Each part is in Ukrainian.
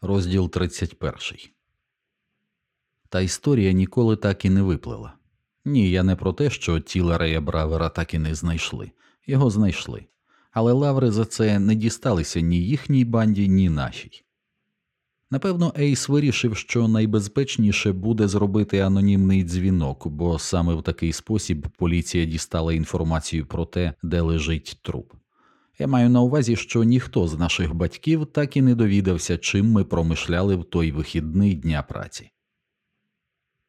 Розділ 31. Та історія ніколи так і не виплила. Ні, я не про те, що тіла Рея Бравера так і не знайшли. Його знайшли. Але лаври за це не дісталися ні їхній банді, ні нашій. Напевно, Ейс вирішив, що найбезпечніше буде зробити анонімний дзвінок, бо саме в такий спосіб поліція дістала інформацію про те, де лежить труп. Я маю на увазі, що ніхто з наших батьків так і не довідався, чим ми промишляли в той вихідний дня праці.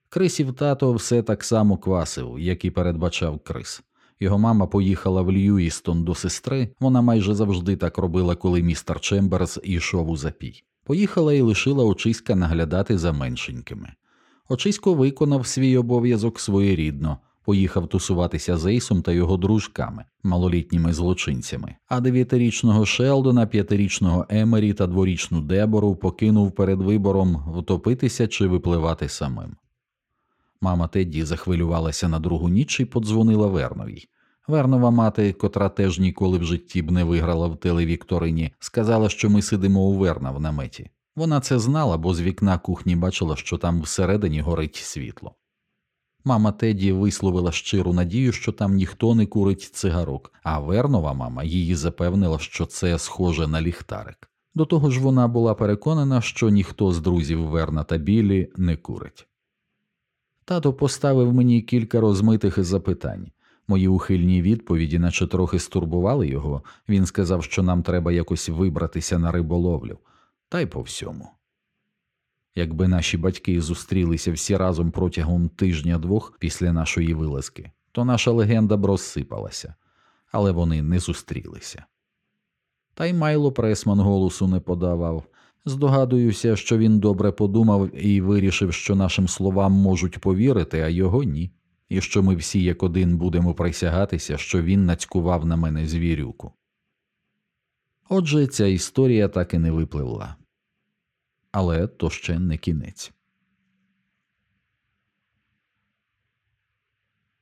Крисів тато все так само квасив, як і передбачав Крис. Його мама поїхала в Льюістон до сестри, вона майже завжди так робила, коли містер Чемберс ішов у запій. Поїхала і лишила очиська наглядати за меншенькими. Очисько виконав свій обов'язок своєрідно, поїхав тусуватися з Ейсом та його дружками, малолітніми злочинцями, а дев'ятирічного Шелдона, п'ятирічного Емері та дворічну Дебору покинув перед вибором втопитися чи випливати самим. Мама Тедді захвилювалася на другу ніч і подзвонила Верновій. Вернова мати, котра теж ніколи в житті б не виграла в телевікторині, сказала, що ми сидимо у Верна в наметі. Вона це знала, бо з вікна кухні бачила, що там всередині горить світло. Мама Теді висловила щиру надію, що там ніхто не курить цигарок, а Вернова мама її запевнила, що це схоже на ліхтарик. До того ж, вона була переконана, що ніхто з друзів Верна та Білі не курить. Тато поставив мені кілька розмитих запитань. Мої ухильні відповіді, наче трохи стурбували його, він сказав, що нам треба якось вибратися на риболовлю, та й по всьому. Якби наші батьки зустрілися всі разом протягом тижня двох після нашої вилазки, то наша легенда б розсипалася, але вони не зустрілися. Та й Майло Пресман голосу не подавав. Здогадуюся, що він добре подумав і вирішив, що нашим словам можуть повірити, а його ні, і що ми всі як один будемо присягатися, що він нацькував на мене звірюку. Отже, ця історія так і не випливла. Але то ще не кінець.